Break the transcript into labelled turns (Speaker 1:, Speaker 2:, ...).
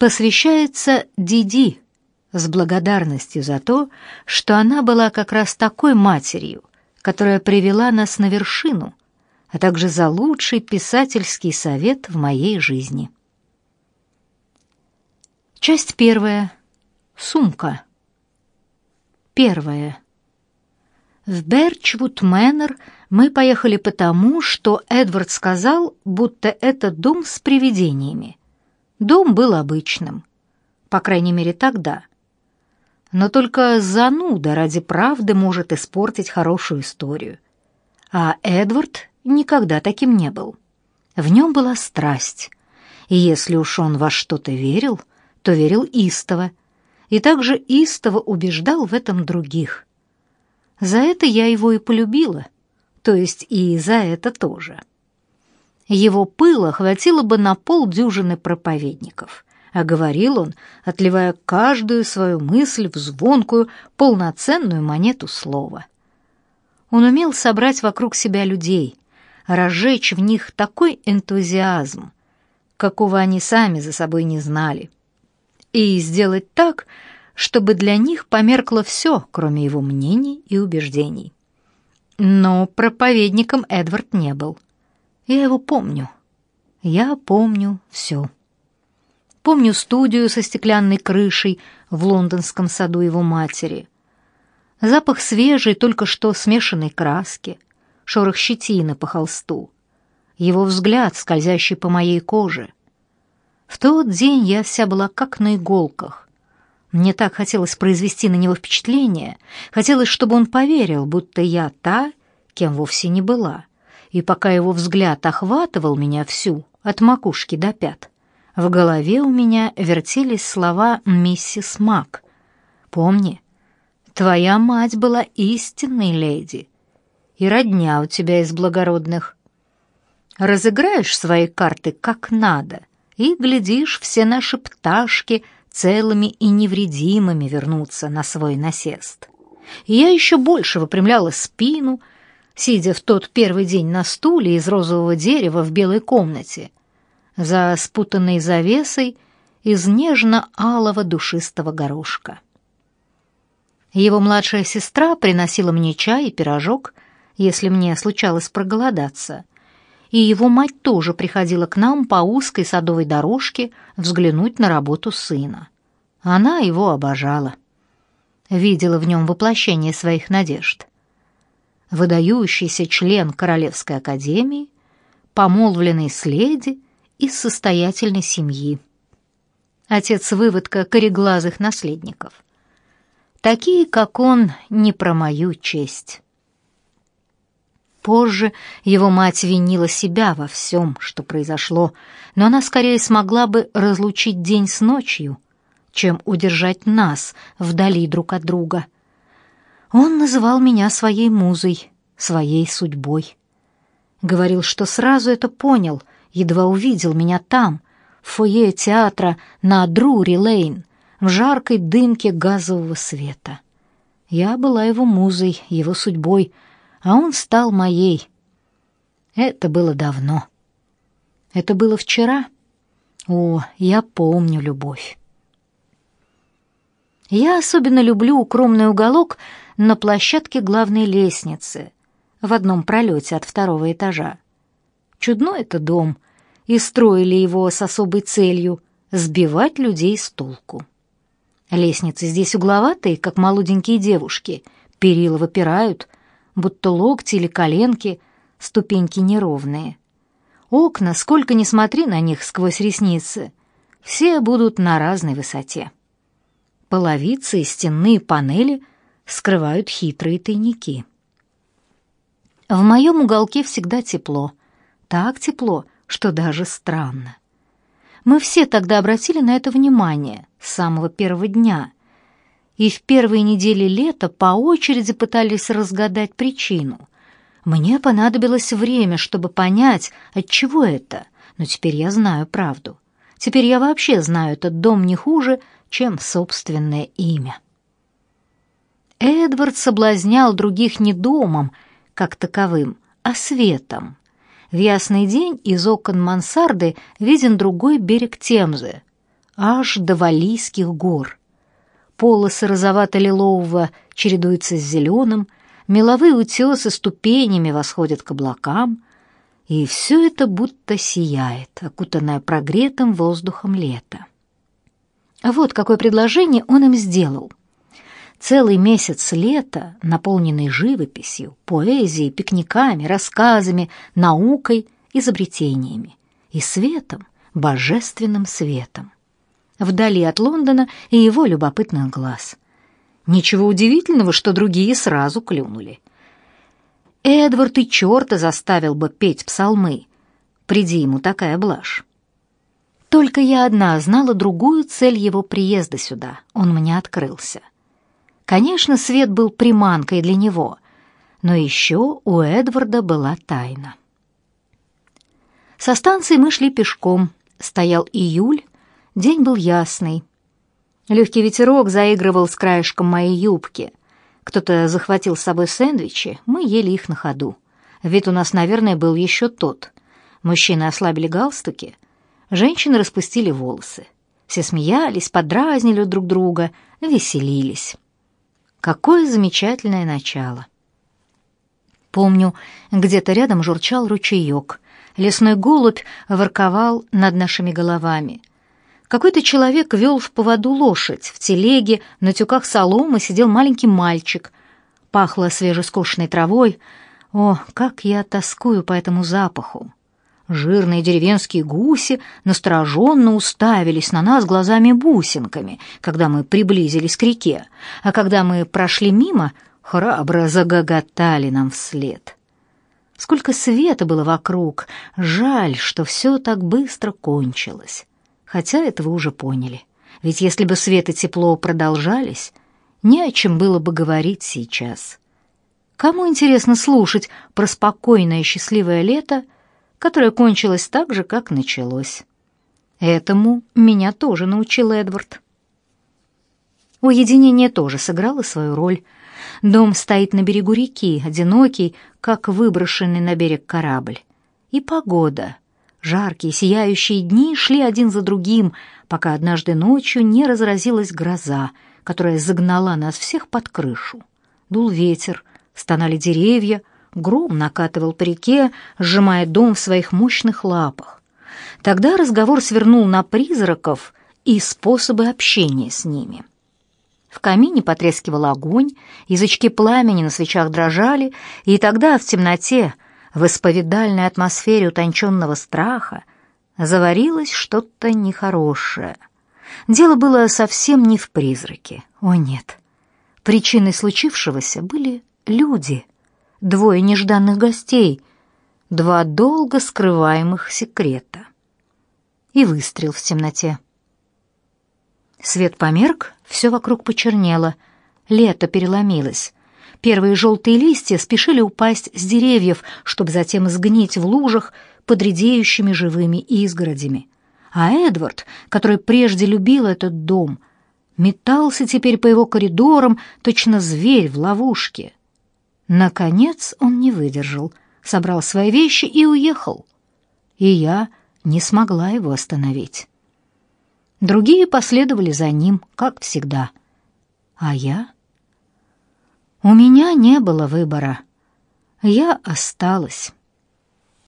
Speaker 1: посвящается Диди с благодарностью за то, что она была как раз такой матерью, которая привела нас на вершину, а также за лучший писательский совет в моей жизни. Часть первая. Сумка. Первая. В Берчвуд Мэннер мы поехали потому, что Эдвард сказал, будто это дом с привидениями. Дом был обычным, по крайней мере тогда. Но только зануда ради правды может испортить хорошую историю. А Эдвард никогда таким не был. В нем была страсть, и если уж он во что-то верил, то верил истово, и также истово убеждал в этом других. За это я его и полюбила, то есть и за это тоже. Его пыла хватило бы на полдюжины проповедников, а говорил он, отливая каждую свою мысль в звонкую, полноценную монету слова. Он умел собрать вокруг себя людей, разжечь в них такой энтузиазм, какого они сами за собой не знали, и сделать так, чтобы для них померкло все, кроме его мнений и убеждений. Но проповедником Эдвард не был. Я его помню. Я помню все. Помню студию со стеклянной крышей в лондонском саду его матери. Запах свежей, только что смешанной краски, шорох щетины по холсту, его взгляд, скользящий по моей коже. В тот день я вся была как на иголках. Мне так хотелось произвести на него впечатление, хотелось, чтобы он поверил, будто я та, кем вовсе не была. И пока его взгляд охватывал меня всю, от макушки до пят, в голове у меня вертелись слова миссис Мак. «Помни, твоя мать была истинной леди, и родня у тебя из благородных. Разыграешь свои карты как надо, и, глядишь, все наши пташки целыми и невредимыми вернутся на свой насест». И я еще больше выпрямляла спину, сидя в тот первый день на стуле из розового дерева в белой комнате, за спутанной завесой из нежно-алого душистого горошка. Его младшая сестра приносила мне чай и пирожок, если мне случалось проголодаться, и его мать тоже приходила к нам по узкой садовой дорожке взглянуть на работу сына. Она его обожала. Видела в нем воплощение своих надежд выдающийся член Королевской академии, помолвленный с леди из состоятельной семьи. Отец выводка кореглазых наследников. Такие, как он, не про мою честь. Позже его мать винила себя во всем, что произошло, но она скорее смогла бы разлучить день с ночью, чем удержать нас вдали друг от друга — он называл меня своей музой, своей судьбой. Говорил, что сразу это понял, едва увидел меня там, в фойе театра на Друри-Лейн, в жаркой дымке газового света. Я была его музой, его судьбой, а он стал моей. Это было давно. Это было вчера. О, я помню любовь. Я особенно люблю укромный уголок на площадке главной лестницы в одном пролете от второго этажа. Чудно это дом, и строили его с особой целью — сбивать людей с толку. Лестницы здесь угловатые, как молоденькие девушки, перила выпирают, будто локти или коленки, ступеньки неровные. Окна, сколько ни смотри на них сквозь ресницы, все будут на разной высоте. Половицы и стенные панели скрывают хитрые тайники. В моем уголке всегда тепло, так тепло, что даже странно. Мы все тогда обратили на это внимание с самого первого дня, и в первые недели лета по очереди пытались разгадать причину. Мне понадобилось время, чтобы понять, от чего это, но теперь я знаю правду. Теперь я вообще знаю этот дом не хуже, чем собственное имя. Эдвард соблазнял других не домом, как таковым, а светом. В ясный день из окон мансарды виден другой берег Темзы, аж до Валийских гор. Полосы розовато-лилового чередуются с зеленым, меловые утесы ступенями восходят к облакам, и все это будто сияет, окутанное прогретым воздухом лета. Вот какое предложение он им сделал. Целый месяц лета, наполненный живописью, поэзией, пикниками, рассказами, наукой, изобретениями и светом, божественным светом. Вдали от Лондона и его любопытных глаз. Ничего удивительного, что другие сразу клюнули. Эдвард и черта заставил бы петь псалмы, приди ему такая блажь. Только я одна знала другую цель его приезда сюда. Он мне открылся. Конечно, свет был приманкой для него, но еще у Эдварда была тайна. Со станции мы шли пешком. Стоял июль, день был ясный. Легкий ветерок заигрывал с краешком моей юбки. Кто-то захватил с собой сэндвичи, мы ели их на ходу. Вид у нас, наверное, был еще тот. Мужчины ослабили галстуки, женщины распустили волосы. Все смеялись, подразнили друг друга, веселились. Какое замечательное начало! Помню, где-то рядом журчал ручеек. Лесной голубь ворковал над нашими головами. Какой-то человек вел в поводу лошадь. В телеге на тюках соломы сидел маленький мальчик. Пахло свежескошенной травой. О, как я тоскую по этому запаху! Жирные деревенские гуси настороженно уставились на нас глазами-бусинками, когда мы приблизились к реке, а когда мы прошли мимо, храбро загоготали нам вслед. Сколько света было вокруг. Жаль, что все так быстро кончилось. Хотя этого уже поняли. Ведь если бы свет и тепло продолжались, не о чем было бы говорить сейчас. Кому интересно слушать про спокойное счастливое лето, которое кончилось так же, как началось? Этому меня тоже научил Эдвард. Уединение тоже сыграло свою роль — Дом стоит на берегу реки, одинокий, как выброшенный на берег корабль. И погода. Жаркие, сияющие дни шли один за другим, пока однажды ночью не разразилась гроза, которая загнала нас всех под крышу. Дул ветер, стонали деревья, гром накатывал по реке, сжимая дом в своих мощных лапах. Тогда разговор свернул на призраков и способы общения с ними. В камине потрескивал огонь, язычки пламени на свечах дрожали, и тогда в темноте, в исповедальной атмосфере утонченного страха, заварилось что-то нехорошее. Дело было совсем не в призраке. О нет. Причиной случившегося были люди, двое нежданных гостей, два долго скрываемых секрета. И выстрел в темноте. Свет померк, все вокруг почернело. Лето переломилось. Первые желтые листья спешили упасть с деревьев, чтобы затем сгнить в лужах под редеющими живыми изгородями. А Эдвард, который прежде любил этот дом, метался теперь по его коридорам, точно зверь в ловушке. Наконец он не выдержал, собрал свои вещи и уехал. И я не смогла его остановить. Другие последовали за ним, как всегда. А я? У меня не было выбора. Я осталась.